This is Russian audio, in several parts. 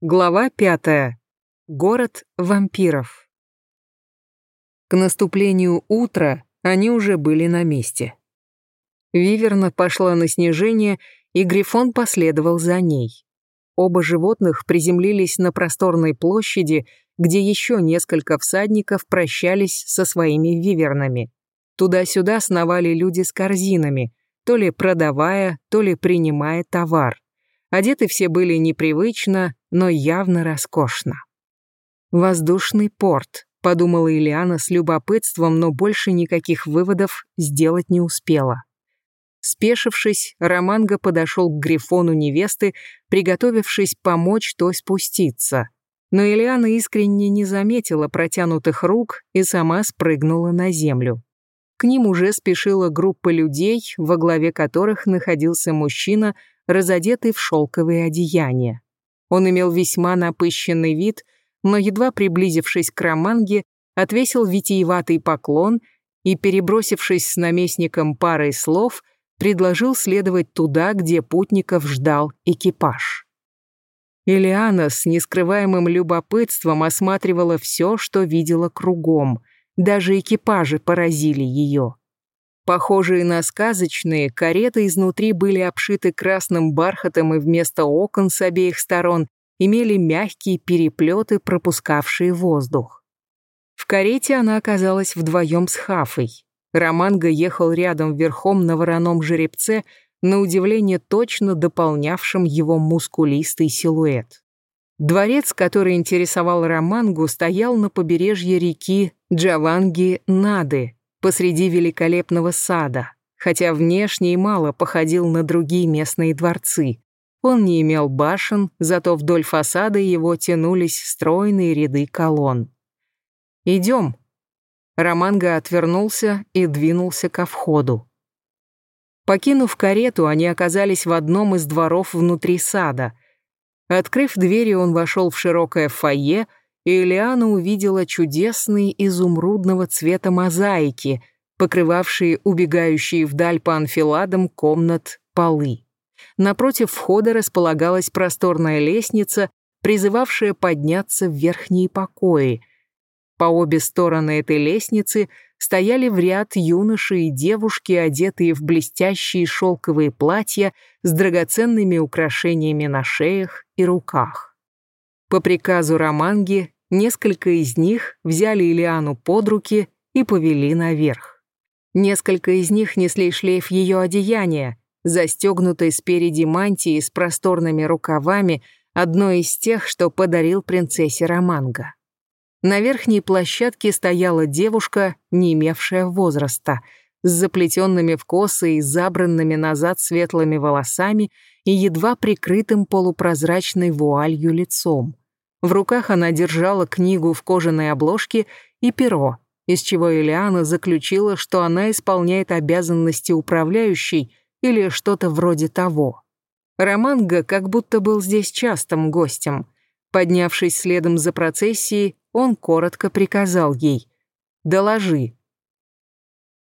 Глава пятая. Город вампиров. К наступлению утра они уже были на месте. Виверна пошла на снижение, и Грифон последовал за ней. Оба животных приземлились на просторной площади, где еще несколько всадников прощались со своими вивернами. Туда-сюда сновали люди с корзинами, то ли продавая, то ли принимая товар. Одеты все были непривычно, но явно роскошно. «Воздушный порт», — подумала Ильяна с любопытством, но больше никаких выводов сделать не успела. Спешившись, Романго подошел к грифону невесты, приготовившись помочь той спуститься. Но Ильяна искренне не заметила протянутых рук и сама спрыгнула на землю. К ним уже спешила группа людей, во главе которых находился мужчина, разодетый в шелковые одеяния. Он имел весьма напыщенный вид, но, едва приблизившись к Романге, отвесил витиеватый поклон и, перебросившись с наместником парой слов, предложил следовать туда, где путников ждал экипаж. Элиана с нескрываемым любопытством осматривала все, что видела кругом. Даже экипажи поразили ее. Похожие на сказочные, кареты изнутри были обшиты красным бархатом и вместо окон с обеих сторон имели мягкие переплеты, пропускавшие воздух. В карете она оказалась вдвоем с Хафой. Романго ехал рядом верхом на вороном жеребце, на удивление точно дополнявшим его мускулистый силуэт. Дворец, который интересовал Романгу, стоял на побережье реки Джаванги-Нады, посреди великолепного сада, хотя внешне и мало походил на другие местные дворцы. Он не имел башен, зато вдоль фасада его тянулись стройные ряды колонн. «Идем». Романго отвернулся и двинулся ко входу. Покинув карету, они оказались в одном из дворов внутри сада. Открыв двери, он вошел в широкое фойе, и Элиана увидела чудесные изумрудного цвета мозаики, покрывавшие убегающие вдаль по анфиладам комнат полы. Напротив входа располагалась просторная лестница, призывавшая подняться в верхние покои. По обе стороны этой лестницы стояли в ряд юноши и девушки, одетые в блестящие шелковые платья с драгоценными украшениями на шеях и руках. По приказу Романги Несколько из них взяли Илиану под руки и повели наверх. Несколько из них несли шлейф ее одеяния, застегнутой спереди мантии с просторными рукавами, одной из тех, что подарил принцессе Романго. На верхней площадке стояла девушка, не имевшая возраста, с заплетенными в косы и забранными назад светлыми волосами и едва прикрытым полупрозрачной вуалью лицом. В руках она держала книгу в кожаной обложке и перо, из чего Элиана заключила, что она исполняет обязанности управляющей или что-то вроде того. Романго как будто был здесь частым гостем. Поднявшись следом за процессией, он коротко приказал ей «Доложи».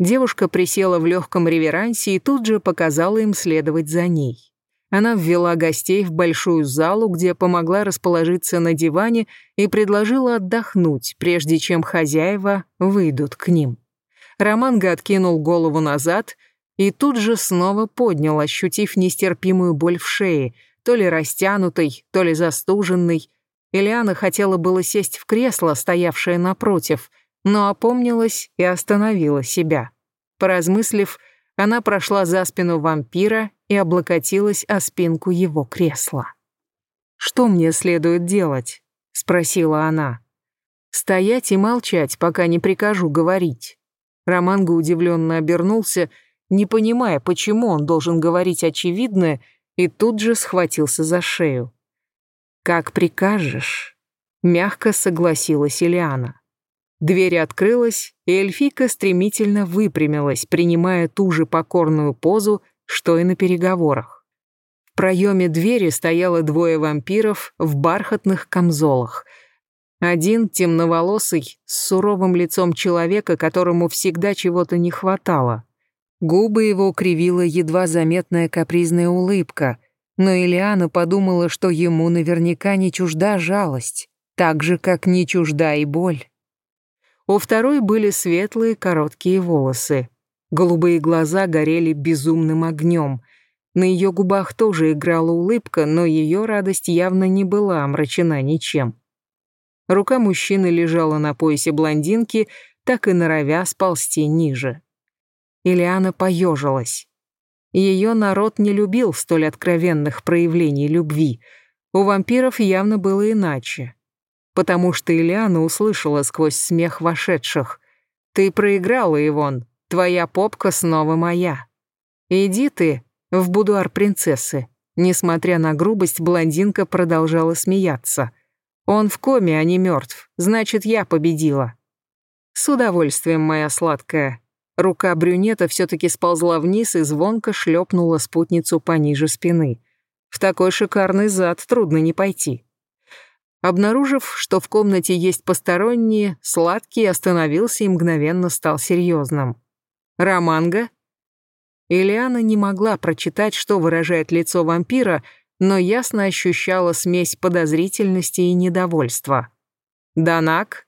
Девушка присела в легком реверансе и тут же показала им следовать за ней. Она ввела гостей в большую залу, где помогла расположиться на диване и предложила отдохнуть, прежде чем хозяева выйдут к ним. Романго откинул голову назад и тут же снова поднял, ощутив нестерпимую боль в шее, то ли растянутой, то ли застуженной. Ильяна хотела было сесть в кресло, стоявшее напротив, но опомнилась и остановила себя. Поразмыслив, она прошла за спину вампира и облокотилась о спинку его кресла. «Что мне следует делать?» — спросила она. «Стоять и молчать, пока не прикажу говорить». Романго удивленно обернулся, не понимая, почему он должен говорить очевидное, и тут же схватился за шею. «Как прикажешь», — мягко согласилась Ильяна. Дверь открылась, и эльфийка стремительно выпрямилась, принимая ту же покорную позу, что и на переговорах. В проеме двери стояло двое вампиров в бархатных камзолах. Один темноволосый, с суровым лицом человека, которому всегда чего-то не хватало. Губы его кривила едва заметная капризная улыбка, но Ильяна подумала, что ему наверняка не чужда жалость, так же, как не чужда и боль. У второй были светлые короткие волосы. Голубые глаза горели безумным огнем. На ее губах тоже играла улыбка, но ее радость явно не была омрачена ничем. Рука мужчины лежала на поясе блондинки, так и норовя сползти ниже. Ильяна поежилась. Ее народ не любил столь откровенных проявлений любви. У вампиров явно было иначе. Потому что Ильяна услышала сквозь смех вошедших. «Ты проиграла, Ивон. Твоя попка снова моя. Иди ты в будуар принцессы». Несмотря на грубость, блондинка продолжала смеяться. «Он в коме, а не мертв. Значит, я победила». «С удовольствием, моя сладкая», Рука брюнета все-таки сползла вниз и звонко шлепнула спутницу пониже спины. В такой шикарный зад трудно не пойти. Обнаружив, что в комнате есть посторонние, сладкий остановился и мгновенно стал серьезным. «Романга?» Ильяна не могла прочитать, что выражает лицо вампира, но ясно ощущала смесь подозрительности и недовольства. «Данак?»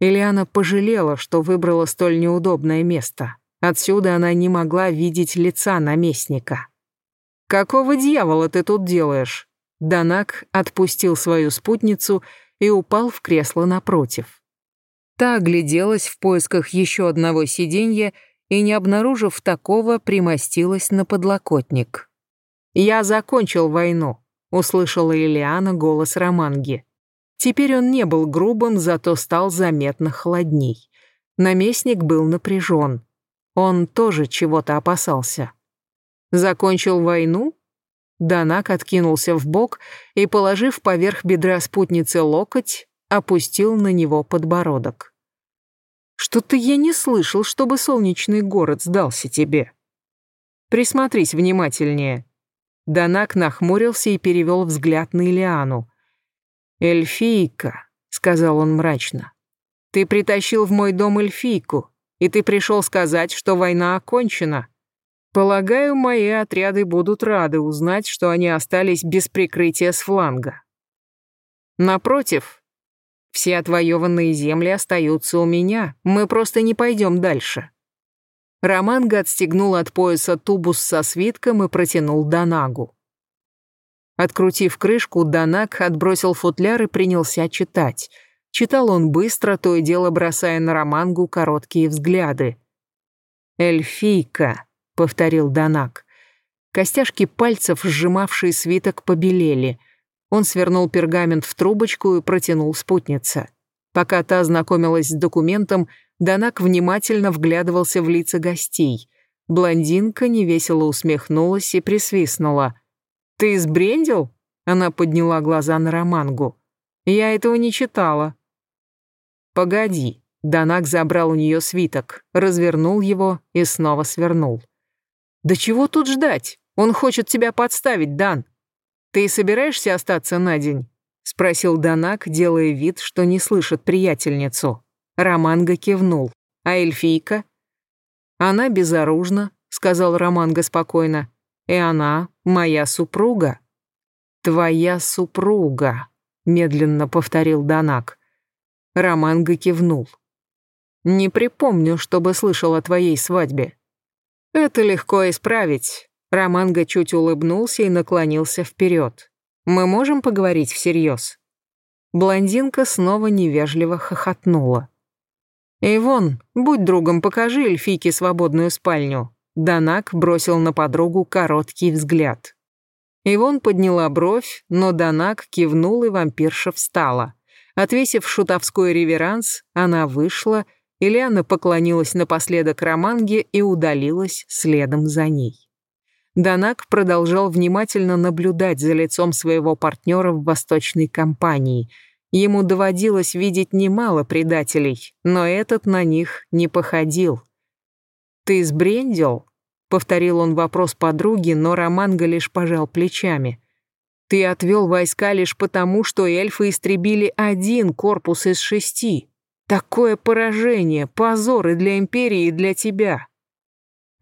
Ильяна пожалела, что выбрала столь неудобное место. Отсюда она не могла видеть лица наместника. «Какого дьявола ты тут делаешь?» Данак отпустил свою спутницу и упал в кресло напротив. Та огляделась в поисках еще одного сиденья и, не обнаружив такого, примостилась на подлокотник. «Я закончил войну», — услышала Ильяна голос Романги. Теперь он не был грубым, зато стал заметно холодней. Наместник был напряжен. Он тоже чего-то опасался. Закончил войну? Данак откинулся в бок и, положив поверх бедра спутницы локоть, опустил на него подбородок. «Что-то я не слышал, чтобы солнечный город сдался тебе. Присмотрись внимательнее». Данак нахмурился и перевел взгляд на Илиану. «Эльфийка», — сказал он мрачно, — «ты притащил в мой дом эльфийку, и ты пришел сказать, что война окончена. Полагаю, мои отряды будут рады узнать, что они остались без прикрытия с фланга. Напротив, все отвоеванные земли остаются у меня, мы просто не пойдем дальше». Романго отстегнул от пояса тубус со свитком и протянул Данагу. Открутив крышку, Данак отбросил футляр и принялся читать. Читал он быстро, то и дело бросая на Романгу короткие взгляды. «Эльфийка», — повторил Данак. Костяшки пальцев, сжимавшие свиток, побелели. Он свернул пергамент в трубочку и протянул спутнице. Пока та знакомилась с документом, Данак внимательно вглядывался в лица гостей. Блондинка невесело усмехнулась и присвистнула — «Ты сбрендил?» Она подняла глаза на Романгу. «Я этого не читала». «Погоди». Данак забрал у нее свиток, развернул его и снова свернул. «Да чего тут ждать? Он хочет тебя подставить, Дан. Ты собираешься остаться на день?» Спросил Данак, делая вид, что не слышит приятельницу. Романга кивнул. «А эльфийка?» «Она безоружна», — сказал Романга спокойно. И она моя супруга. Твоя супруга, медленно повторил Данак. Романго кивнул. Не припомню, чтобы слышал о твоей свадьбе. Это легко исправить. Романго чуть улыбнулся и наклонился вперед. Мы можем поговорить всерьез. Блондинка снова невежливо хохотнула. «Ивон, будь другом, покажи эльфийке свободную спальню. Данак бросил на подругу короткий взгляд. Ивон подняла бровь, но Данак кивнул, и вампирша встала. Отвесив шутовской реверанс, она вышла, Ильяна поклонилась напоследок Романге и удалилась следом за ней. Данак продолжал внимательно наблюдать за лицом своего партнера в восточной компании. Ему доводилось видеть немало предателей, но этот на них не походил. «Ты сбрендил?» — повторил он вопрос подруги, но Романго лишь пожал плечами. «Ты отвел войска лишь потому, что эльфы истребили один корпус из шести. Такое поражение, позор и для Империи, и для тебя».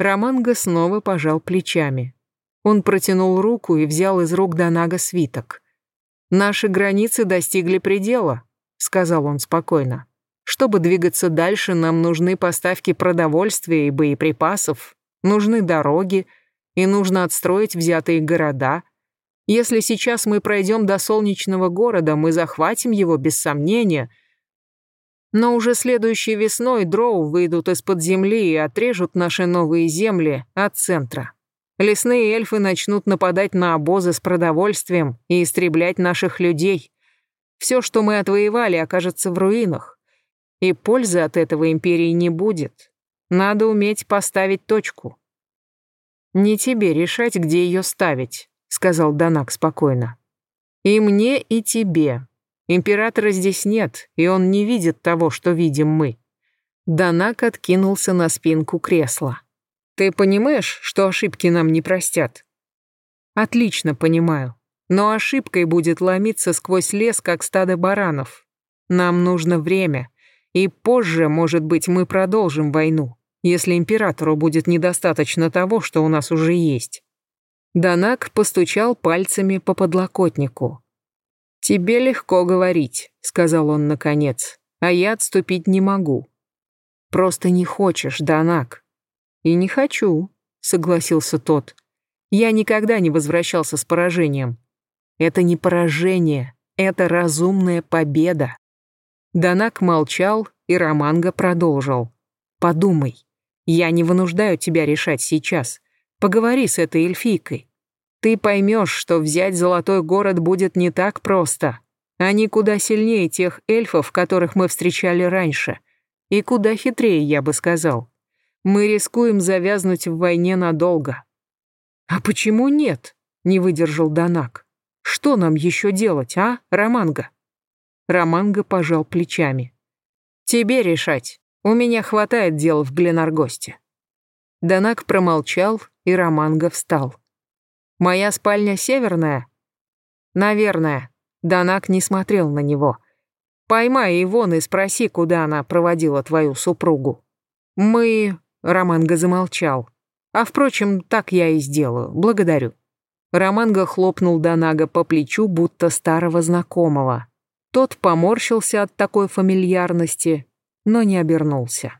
Романго снова пожал плечами. Он протянул руку и взял из рук Донага свиток. «Наши границы достигли предела», — сказал он спокойно. «Чтобы двигаться дальше, нам нужны поставки продовольствия и боеприпасов, нужны дороги, и нужно отстроить взятые города. Если сейчас мы пройдем до солнечного города, мы захватим его без сомнения. Но уже следующей весной дроу выйдут из-под земли и отрежут наши новые земли от центра. Лесные эльфы начнут нападать на обозы с продовольствием и истреблять наших людей. Все, что мы отвоевали, окажется в руинах. И пользы от этого империи не будет. Надо уметь поставить точку. «Не тебе решать, где ее ставить», — сказал Данак спокойно. «И мне, и тебе. Императора здесь нет, и он не видит того, что видим мы». Данак откинулся на спинку кресла. Ты понимаешь, что ошибки нам не простят? Отлично понимаю. Но ошибкой будет ломиться сквозь лес, как стадо баранов. Нам нужно время. И позже, может быть, мы продолжим войну, если императору будет недостаточно того, что у нас уже есть. Данак постучал пальцами по подлокотнику. «Тебе легко говорить», — сказал он наконец, — «а я отступить не могу». «Просто не хочешь, Данак. «И не хочу», — согласился тот. «Я никогда не возвращался с поражением. Это не поражение, это разумная победа». Данак молчал, и Романго продолжил. «Подумай, я не вынуждаю тебя решать сейчас. Поговори с этой эльфийкой. Ты поймешь, что взять золотой город будет не так просто. Они куда сильнее тех эльфов, которых мы встречали раньше. И куда хитрее, я бы сказал. Мы рискуем завязнуть в войне надолго. А почему нет? Не выдержал Данак. Что нам еще делать, а, Романго? Романго пожал плечами. Тебе решать. У меня хватает дел в Гленаргосте. Данак промолчал, и Романго встал. «Моя спальня северная?» «Наверное». Данак не смотрел на него. «Поймай Ивон и спроси, куда она проводила твою супругу». «Мы...» Романго замолчал. «А впрочем, так я и сделаю. Благодарю». Романго хлопнул Донага по плечу, будто старого знакомого. Тот поморщился от такой фамильярности, но не обернулся.